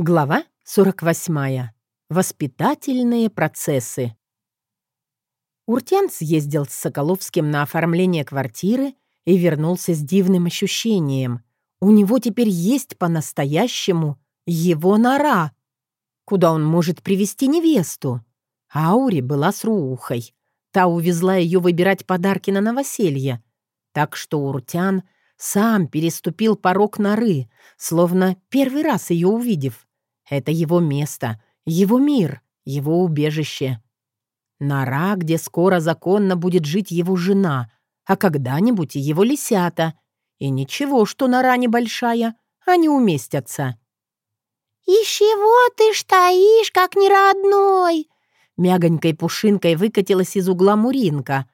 Глава 48. Воспитательные процессы. Уртян съездил с Соколовским на оформление квартиры и вернулся с дивным ощущением. У него теперь есть по-настоящему его нора, куда он может привести невесту. Аури была с Руухой. Та увезла ее выбирать подарки на новоселье. Так что Уртян сам переступил порог норы, словно первый раз ее увидев. Это его место, его мир, его убежище. Нора, где скоро законно будет жить его жена, а когда-нибудь и его лисята. И ничего, что нора небольшая, они уместятся. «Из чего ты стоишь, как неродной?» Мягонькой пушинкой выкатилась из угла Муринка.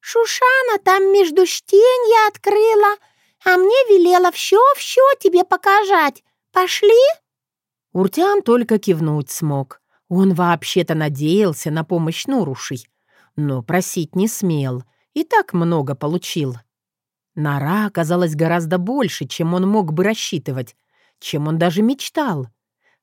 «Шушана там между штенья открыла, а мне велела все-все тебе показать. Пошли?» Уртян только кивнуть смог. Он вообще-то надеялся на помощь Нурушей, но просить не смел, и так много получил. Нора оказалась гораздо больше, чем он мог бы рассчитывать, чем он даже мечтал.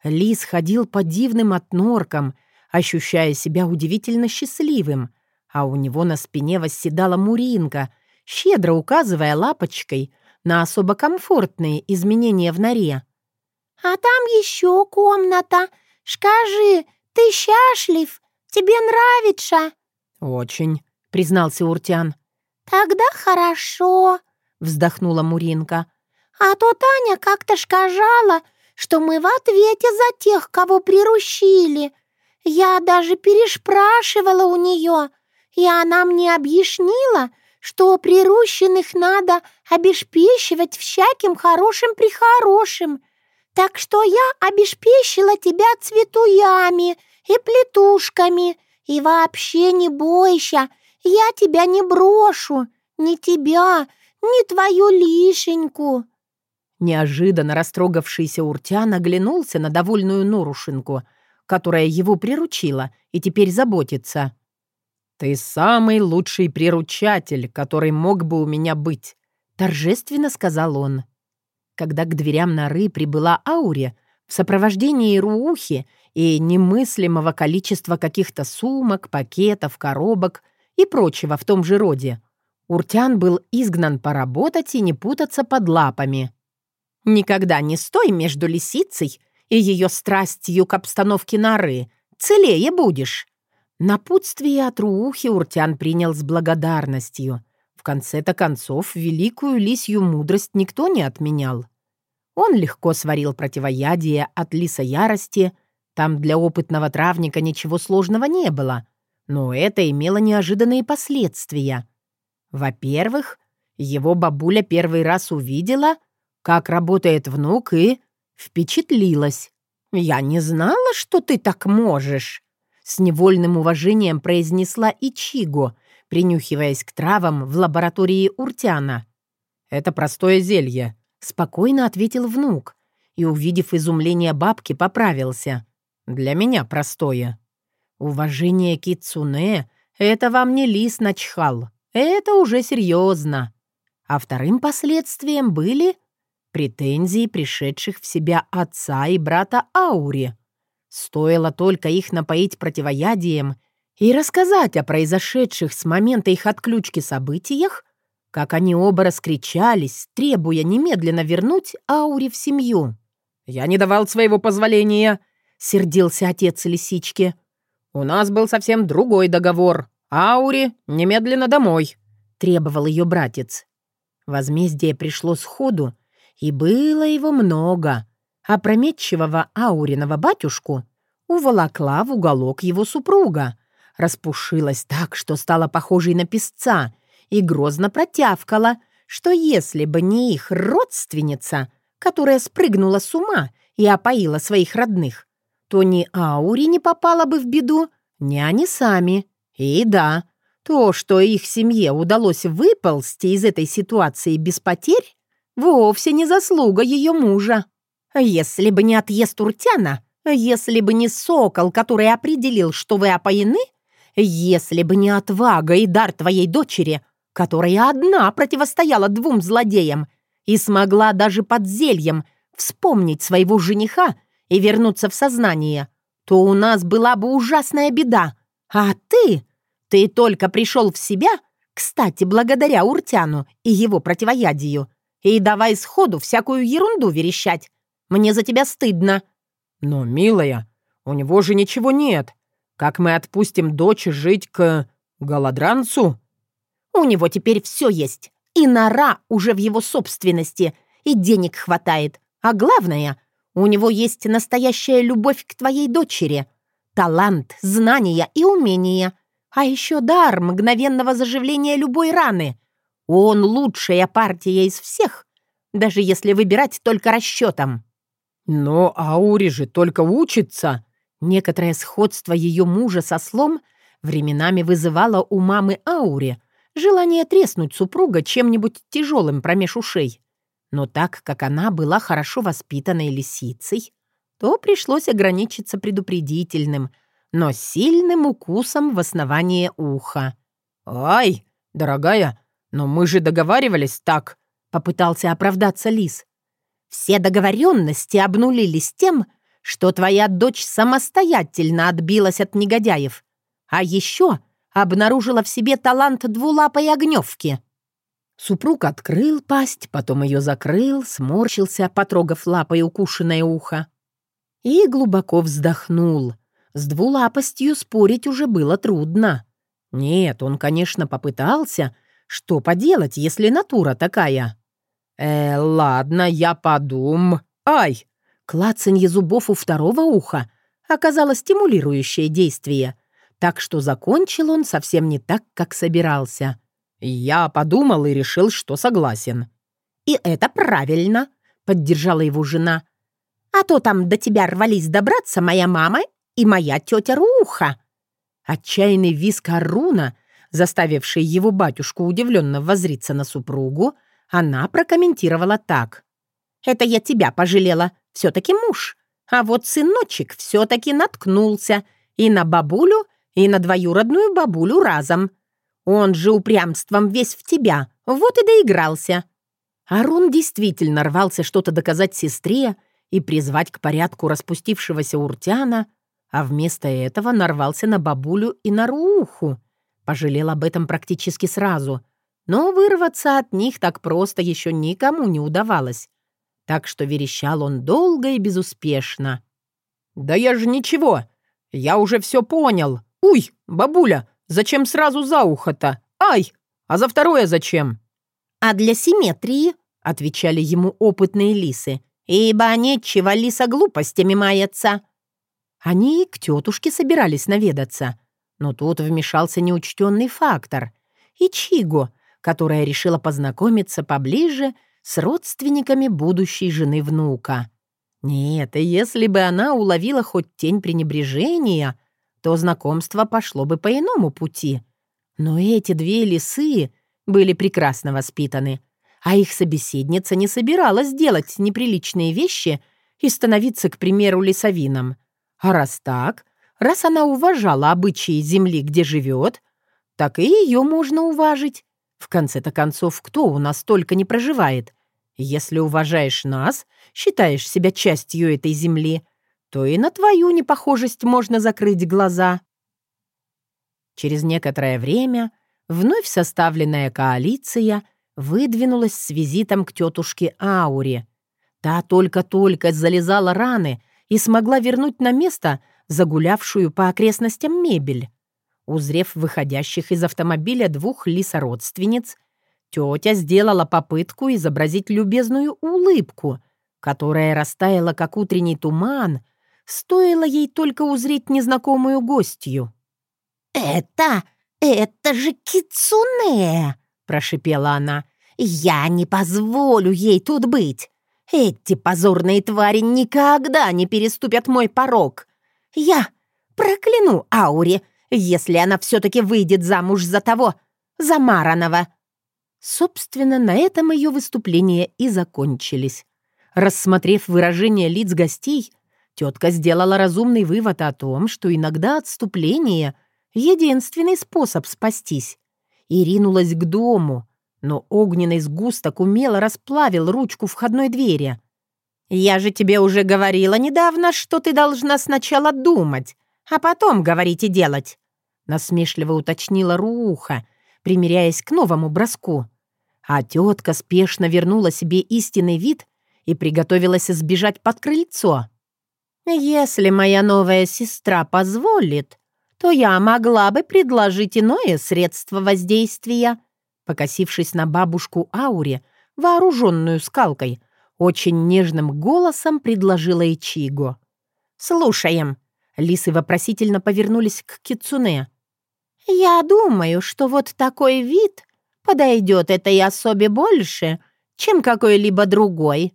Лис ходил по дивным отноркам, ощущая себя удивительно счастливым, а у него на спине восседала Муринка, щедро указывая лапочкой на особо комфортные изменения в норе. «А там еще комната. Скажи, ты счастлив? Тебе нравится?» «Очень», — признался Уртян. «Тогда хорошо», — вздохнула Муринка. «А то Таня как-то сказала, что мы в ответе за тех, кого приручили. Я даже перешпрашивала у нее, и она мне объяснила, что прирученных надо обеспечивать всяким хорошим-прихорошим, так что я обеспечила тебя цветуями и плетушками. И вообще не бойся, я тебя не брошу, ни тебя, ни твою лишеньку». Неожиданно растрогавшийся Уртян оглянулся на довольную Норушинку, которая его приручила и теперь заботится. «Ты самый лучший приручатель, который мог бы у меня быть», — торжественно сказал он. Когда к дверям норы прибыла Ауре в сопровождении Руухи и немыслимого количества каких-то сумок, пакетов, коробок и прочего в том же роде, Уртян был изгнан поработать и не путаться под лапами. «Никогда не стой между лисицей и ее страстью к обстановке норы. Целее будешь!» Напутствие от Руухи Уртян принял с благодарностью. В конце-то концов, великую лисью мудрость никто не отменял. Он легко сварил противоядие от лиса ярости. Там для опытного травника ничего сложного не было. Но это имело неожиданные последствия. Во-первых, его бабуля первый раз увидела, как работает внук, и впечатлилась. «Я не знала, что ты так можешь», — с невольным уважением произнесла Ичиго, принюхиваясь к травам в лаборатории Уртяна. «Это простое зелье», Спокойно ответил внук и, увидев изумление бабки, поправился. «Для меня простое. Уважение Кицуне — это вам не лис начхал. Это уже серьезно. А вторым последствием были претензии пришедших в себя отца и брата Аури. Стоило только их напоить противоядием и рассказать о произошедших с момента их отключки событиях, как они оба раскричались, требуя немедленно вернуть Аури в семью. «Я не давал своего позволения», — сердился отец лисички. «У нас был совсем другой договор. Аури, немедленно домой», — требовал ее братец. Возмездие пришло сходу, и было его много. Опрометчивого Ауриного батюшку уволокла в уголок его супруга. Распушилась так, что стала похожей на песца — и грозно протявкала, что если бы не их родственница, которая спрыгнула с ума и опоила своих родных, то ни Аури не попала бы в беду, ни они сами. И да, то, что их семье удалось выползти из этой ситуации без потерь, вовсе не заслуга ее мужа. Если бы не отъезд Уртяна, если бы не сокол, который определил, что вы опоены, если бы не отвага и дар твоей дочери, которая одна противостояла двум злодеям и смогла даже под зельем вспомнить своего жениха и вернуться в сознание, то у нас была бы ужасная беда. А ты? Ты только пришел в себя, кстати, благодаря Уртяну и его противоядию, и давай сходу всякую ерунду верещать. Мне за тебя стыдно». «Но, милая, у него же ничего нет. Как мы отпустим дочь жить к голодранцу?» «У него теперь все есть. И нора уже в его собственности, и денег хватает. А главное, у него есть настоящая любовь к твоей дочери, талант, знания и умения, а еще дар мгновенного заживления любой раны. Он лучшая партия из всех, даже если выбирать только расчетом». «Но Аури же только учится!» Некоторое сходство ее мужа со слом временами вызывало у мамы Аури желание треснуть супруга чем-нибудь тяжелым промеж ушей. Но так как она была хорошо воспитанной лисицей, то пришлось ограничиться предупредительным, но сильным укусом в основание уха. «Ай, дорогая, но мы же договаривались так», — попытался оправдаться лис. Все договоренности обнулились тем, что твоя дочь самостоятельно отбилась от негодяев, а еще обнаружила в себе талант двулапой огневки. Супруг открыл пасть, потом ее закрыл, сморщился, потрогав лапой укушенное ухо. И глубоко вздохнул. С двулапостью спорить уже было трудно. Нет, он, конечно, попытался. Что поделать, если натура такая? «Э, ладно, я подум... Ай!» Клацанье зубов у второго уха оказало стимулирующее действие, так что закончил он совсем не так, как собирался. Я подумал и решил, что согласен. «И это правильно», — поддержала его жена. «А то там до тебя рвались добраться моя мама и моя тетя Руха». Отчаянный виск Аруна, заставивший его батюшку удивленно возриться на супругу, — она прокомментировала так. «Это я тебя пожалела. Все-таки муж. А вот сыночек все-таки наткнулся и на бабулю, и на двоюродную бабулю разом. Он же упрямством весь в тебя. Вот и доигрался». Арун действительно рвался что-то доказать сестре и призвать к порядку распустившегося уртяна, а вместо этого нарвался на бабулю и на Рууху. Пожалел об этом практически сразу — но вырваться от них так просто еще никому не удавалось. Так что верещал он долго и безуспешно. «Да я же ничего! Я уже все понял! Уй, бабуля, зачем сразу за ухо-то? Ай! А за второе зачем?» «А для симметрии», — отвечали ему опытные лисы, «ибо нечего лиса глупостями мается». Они к тетушке собирались наведаться, но тут вмешался неучтенный фактор. И Чиго, которая решила познакомиться поближе с родственниками будущей жены внука. Нет, если бы она уловила хоть тень пренебрежения, то знакомство пошло бы по иному пути. Но эти две лисы были прекрасно воспитаны, а их собеседница не собиралась делать неприличные вещи и становиться, к примеру, лесовином. А раз так, раз она уважала обычаи земли, где живет, так и ее можно уважить. В конце-то концов, кто у нас только не проживает? Если уважаешь нас, считаешь себя частью этой земли, то и на твою непохожесть можно закрыть глаза. Через некоторое время вновь составленная коалиция выдвинулась с визитом к тетушке Ауре. Та только-только залезала раны и смогла вернуть на место загулявшую по окрестностям мебель. Узрев выходящих из автомобиля двух лисородственниц, тетя сделала попытку изобразить любезную улыбку, которая растаяла, как утренний туман, стоило ей только узреть незнакомую гостью. «Это... это же Кицуне!» — прошипела она. «Я не позволю ей тут быть. Эти позорные твари никогда не переступят мой порог. Я прокляну Ауре если она все-таки выйдет замуж за того, за Маранова. Собственно, на этом ее выступления и закончились. Рассмотрев выражение лиц гостей, тетка сделала разумный вывод о том, что иногда отступление — единственный способ спастись, и ринулась к дому, но огненный сгусток умело расплавил ручку входной двери. «Я же тебе уже говорила недавно, что ты должна сначала думать, а потом говорить и делать», насмешливо уточнила Руха, примиряясь к новому броску. А тетка спешно вернула себе истинный вид и приготовилась сбежать под крыльцо. «Если моя новая сестра позволит, то я могла бы предложить иное средство воздействия», покосившись на бабушку Ауре, вооруженную скалкой, очень нежным голосом предложила Ичиго. «Слушаем». Лисы вопросительно повернулись к Кицуне. «Я думаю, что вот такой вид подойдет этой особе больше, чем какой-либо другой».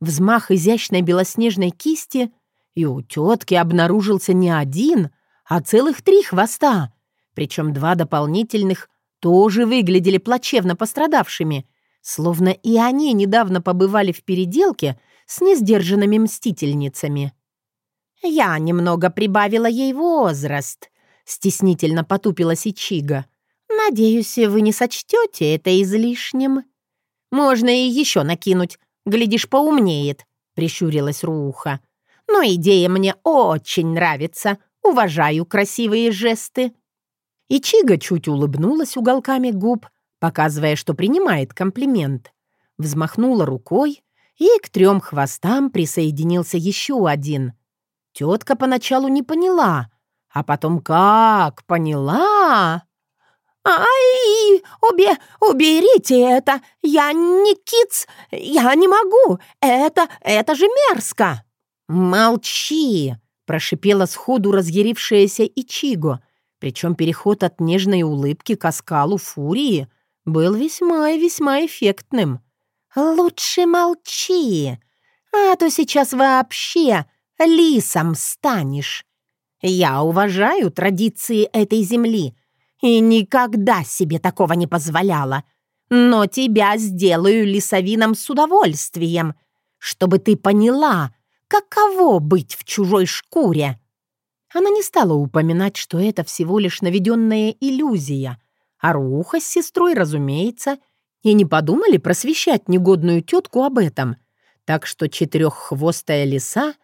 Взмах изящной белоснежной кисти, и у тетки обнаружился не один, а целых три хвоста, причем два дополнительных тоже выглядели плачевно пострадавшими, словно и они недавно побывали в переделке с несдержанными мстительницами. «Я немного прибавила ей возраст», — стеснительно потупилась Ичига. «Надеюсь, вы не сочтете это излишним». «Можно и еще накинуть, глядишь, поумнеет», — прищурилась Руха. «Но идея мне очень нравится, уважаю красивые жесты». Ичига чуть улыбнулась уголками губ, показывая, что принимает комплимент. Взмахнула рукой, и к трем хвостам присоединился еще один. Тетка поначалу не поняла, а потом как поняла... «Ай, убе, уберите это! Я не киц! Я не могу! Это, это же мерзко!» «Молчи!» — прошипела сходу разъярившаяся Ичиго, причем переход от нежной улыбки к оскалу фурии был весьма и весьма эффектным. «Лучше молчи, а то сейчас вообще лисом станешь. Я уважаю традиции этой земли и никогда себе такого не позволяла, но тебя сделаю лисовином с удовольствием, чтобы ты поняла, каково быть в чужой шкуре». Она не стала упоминать, что это всего лишь наведенная иллюзия, а Руха с сестрой, разумеется, и не подумали просвещать негодную тетку об этом. Так что четыреххвостая лиса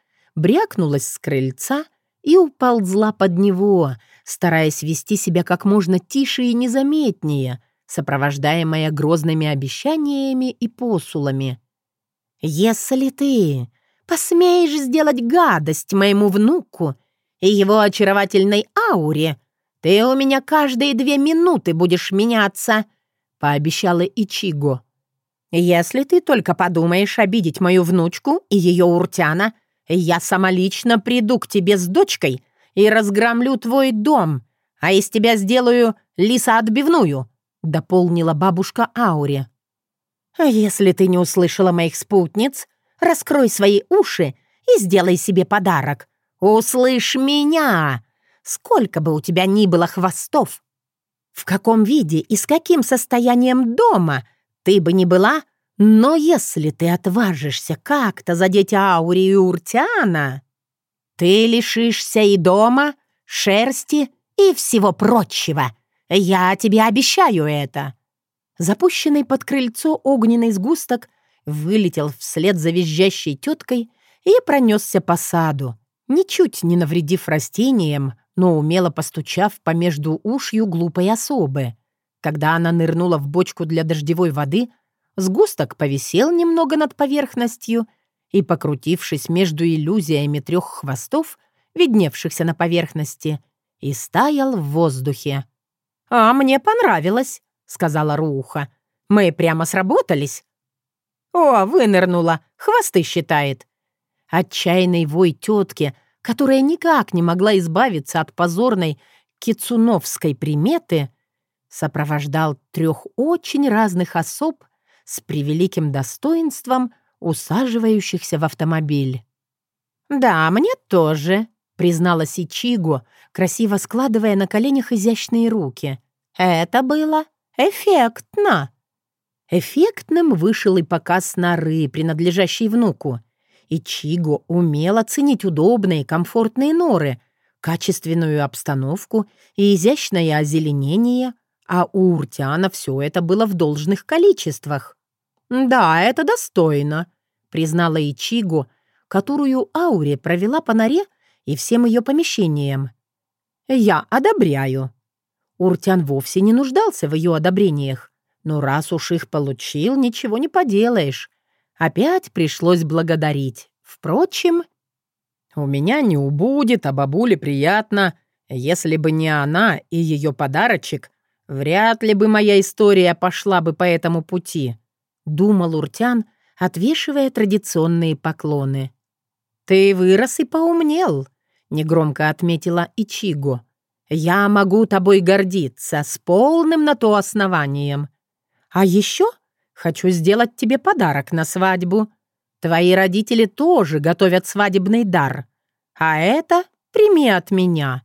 брякнулась с крыльца и уползла под него, стараясь вести себя как можно тише и незаметнее, сопровождаемая грозными обещаниями и посулами. «Если ты посмеешь сделать гадость моему внуку и его очаровательной ауре, «Ты у меня каждые две минуты будешь меняться», — пообещала Ичиго. «Если ты только подумаешь обидеть мою внучку и ее уртяна, я сама лично приду к тебе с дочкой и разгромлю твой дом, а из тебя сделаю лиса-отбивную», — дополнила бабушка Ауре. «А если ты не услышала моих спутниц, раскрой свои уши и сделай себе подарок. Услышь меня!» сколько бы у тебя ни было хвостов. В каком виде и с каким состоянием дома ты бы ни была, но если ты отважишься как-то задеть Аури и Уртиана, ты лишишься и дома, шерсти и всего прочего. Я тебе обещаю это». Запущенный под крыльцо огненный сгусток вылетел вслед за визжащей теткой и пронесся по саду, ничуть не навредив растениям, но умело постучав по между ушью глупой особы. Когда она нырнула в бочку для дождевой воды, сгусток повисел немного над поверхностью и, покрутившись между иллюзиями трех хвостов, видневшихся на поверхности, и стаял в воздухе. «А мне понравилось», — сказала Руха. «Мы прямо сработались». «О, вынырнула, хвосты считает». Отчаянный вой тетки — которая никак не могла избавиться от позорной кицуновской приметы, сопровождал трех очень разных особ с превеликим достоинством, усаживающихся в автомобиль. «Да, мне тоже», — призналась Ичиго, красиво складывая на коленях изящные руки. «Это было эффектно». Эффектным вышел и показ норы, принадлежащей внуку — и Чиго умел оценить удобные комфортные норы, качественную обстановку и изящное озеленение, а у Уртиана все это было в должных количествах. «Да, это достойно», — признала Ичигу, которую Ауре провела по норе и всем ее помещениям. «Я одобряю». Уртян вовсе не нуждался в ее одобрениях, но раз уж их получил, ничего не поделаешь. Опять пришлось благодарить. Впрочем, «У меня не убудет, а бабуле приятно. Если бы не она и ее подарочек, вряд ли бы моя история пошла бы по этому пути», — думал Уртян, отвешивая традиционные поклоны. «Ты вырос и поумнел», — негромко отметила Ичиго. «Я могу тобой гордиться с полным на то основанием. А еще хочу сделать тебе подарок на свадьбу. Твои родители тоже готовят свадебный дар. А это прими от меня».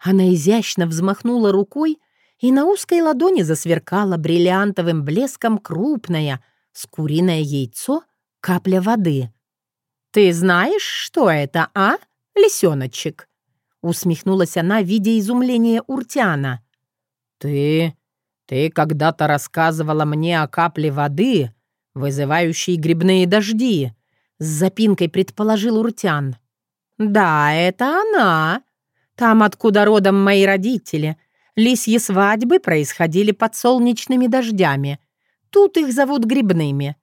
Она изящно взмахнула рукой, и на узкой ладони засверкала бриллиантовым блеском крупное, с куриное яйцо, капля воды. «Ты знаешь, что это, а, лисеночек?» Усмехнулась она, видя изумление Уртяна. «Ты... ты когда-то рассказывала мне о капле воды, вызывающей грибные дожди», с запинкой предположил Уртян. «Да, это она. Там, откуда родом мои родители. Лисьи свадьбы происходили под солнечными дождями. Тут их зовут грибными.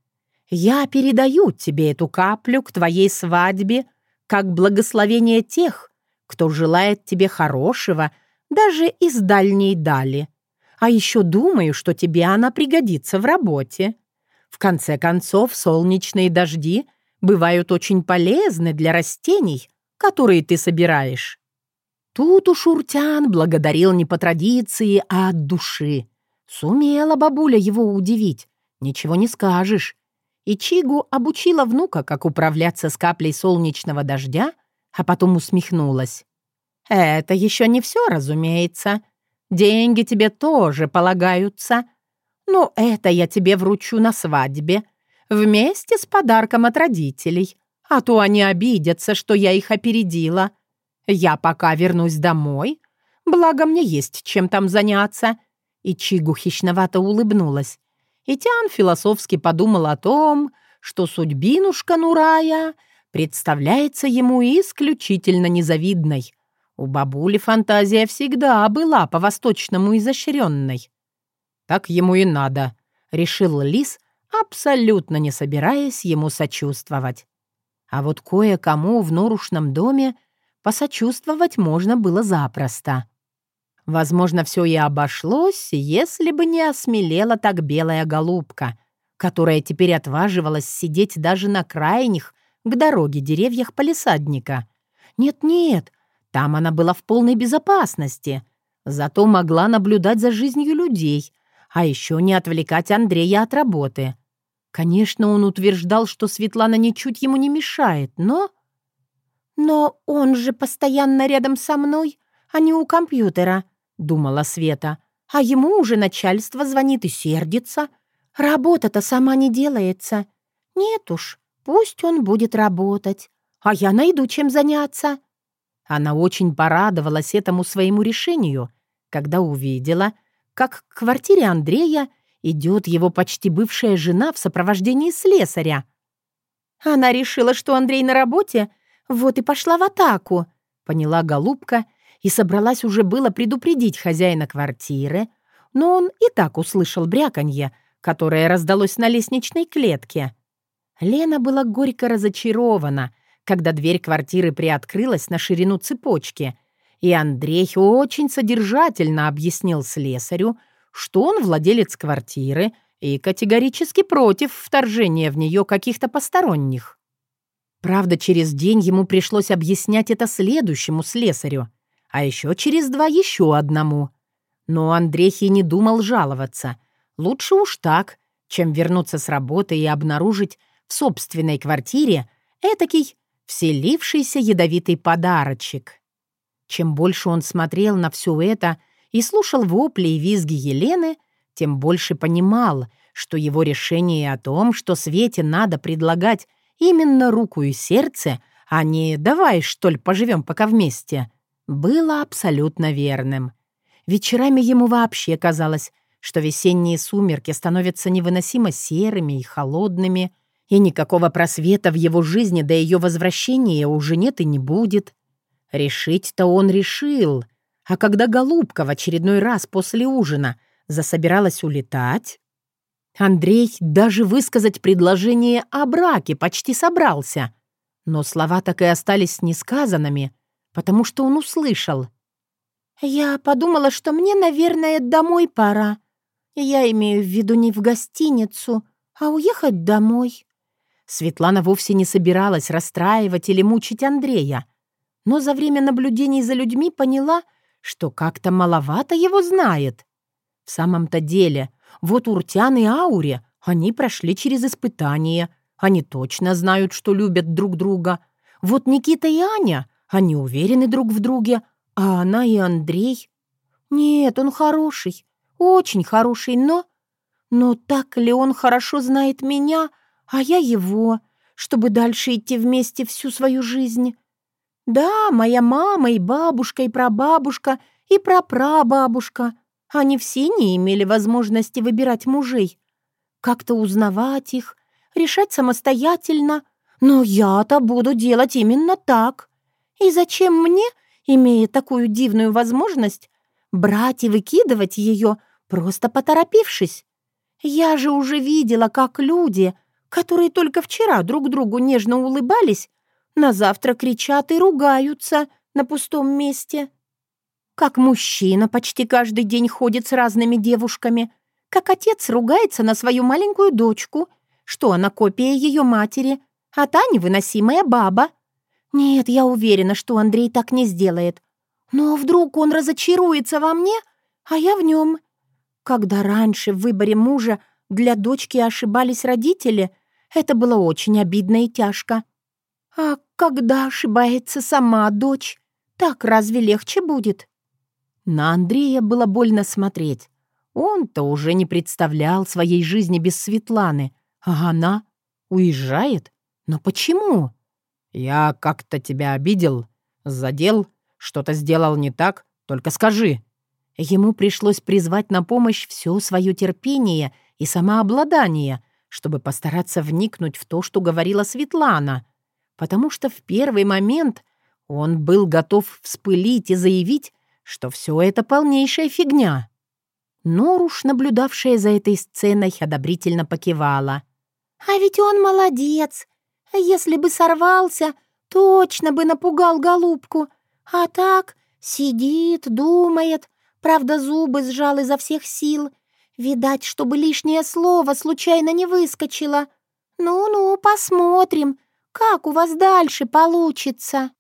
Я передаю тебе эту каплю к твоей свадьбе как благословение тех, кто желает тебе хорошего даже из дальней дали. А еще думаю, что тебе она пригодится в работе. В конце концов, солнечные дожди бывают очень полезны для растений, которые ты собираешь». Тут уж Уртян благодарил не по традиции, а от души. Сумела бабуля его удивить, ничего не скажешь. И Чигу обучила внука, как управляться с каплей солнечного дождя, а потом усмехнулась. «Это еще не все, разумеется. Деньги тебе тоже полагаются. Но это я тебе вручу на свадьбе, вместе с подарком от родителей а то они обидятся, что я их опередила. Я пока вернусь домой, благо мне есть чем там заняться». И Чигу хищновато улыбнулась. И Тян философски подумал о том, что судьбинушка Нурая представляется ему исключительно незавидной. У бабули фантазия всегда была по-восточному изощренной. «Так ему и надо», — решил Лис, абсолютно не собираясь ему сочувствовать. А вот кое-кому в норушном доме посочувствовать можно было запросто. Возможно, все и обошлось, если бы не осмелела так белая голубка, которая теперь отваживалась сидеть даже на крайних к дороге деревьях полисадника. Нет-нет, там она была в полной безопасности, зато могла наблюдать за жизнью людей, а еще не отвлекать Андрея от работы. Конечно, он утверждал, что Светлана ничуть ему не мешает, но... «Но он же постоянно рядом со мной, а не у компьютера», — думала Света. «А ему уже начальство звонит и сердится. Работа-то сама не делается. Нет уж, пусть он будет работать, а я найду чем заняться». Она очень порадовалась этому своему решению, когда увидела, как к квартире Андрея идет его почти бывшая жена в сопровождении слесаря. Она решила, что Андрей на работе, вот и пошла в атаку, поняла голубка и собралась уже было предупредить хозяина квартиры, но он и так услышал бряканье, которое раздалось на лестничной клетке. Лена была горько разочарована, когда дверь квартиры приоткрылась на ширину цепочки, и Андрей очень содержательно объяснил слесарю, что он владелец квартиры и категорически против вторжения в нее каких-то посторонних. Правда, через день ему пришлось объяснять это следующему слесарю, а еще через два еще одному. Но Андрей не думал жаловаться. Лучше уж так, чем вернуться с работы и обнаружить в собственной квартире этакий вселившийся ядовитый подарочек. Чем больше он смотрел на все это — и слушал вопли и визги Елены, тем больше понимал, что его решение о том, что Свете надо предлагать именно руку и сердце, а не «давай, что ли, поживем пока вместе», было абсолютно верным. Вечерами ему вообще казалось, что весенние сумерки становятся невыносимо серыми и холодными, и никакого просвета в его жизни до ее возвращения уже нет и не будет. Решить-то он решил, а когда голубка в очередной раз после ужина засобиралась улетать, Андрей даже высказать предложение о браке почти собрался, но слова так и остались несказанными, потому что он услышал. «Я подумала, что мне, наверное, домой пора. Я имею в виду не в гостиницу, а уехать домой». Светлана вовсе не собиралась расстраивать или мучить Андрея, но за время наблюдений за людьми поняла, что как-то маловато его знает. В самом-то деле, вот Уртян и Ауре, они прошли через испытания, они точно знают, что любят друг друга. Вот Никита и Аня, они уверены друг в друге, а она и Андрей. Нет, он хороший, очень хороший, но... Но так ли он хорошо знает меня, а я его, чтобы дальше идти вместе всю свою жизнь? Да, моя мама и бабушка, и прабабушка, и прапрабабушка, они все не имели возможности выбирать мужей. Как-то узнавать их, решать самостоятельно. Но я-то буду делать именно так. И зачем мне, имея такую дивную возможность, брать и выкидывать ее, просто поторопившись? Я же уже видела, как люди, которые только вчера друг другу нежно улыбались, на завтра кричат и ругаются на пустом месте. Как мужчина почти каждый день ходит с разными девушками, как отец ругается на свою маленькую дочку, что она копия ее матери, а та невыносимая баба. Нет, я уверена, что Андрей так не сделает. Но вдруг он разочаруется во мне, а я в нем. Когда раньше в выборе мужа для дочки ошибались родители, это было очень обидно и тяжко. А когда ошибается сама дочь, так разве легче будет? На Андрея было больно смотреть. Он-то уже не представлял своей жизни без Светланы, а она уезжает? Но почему? «Я как-то тебя обидел, задел, что-то сделал не так, только скажи». Ему пришлось призвать на помощь все свое терпение и самообладание, чтобы постараться вникнуть в то, что говорила Светлана, потому что в первый момент он был готов вспылить и заявить, что все это полнейшая фигня. Норуш, наблюдавшая за этой сценой, одобрительно покивала. «А ведь он молодец. Если бы сорвался, точно бы напугал голубку. А так сидит, думает, правда зубы сжал изо всех сил. Видать, чтобы лишнее слово случайно не выскочило. Ну-ну, посмотрим, как у вас дальше получится».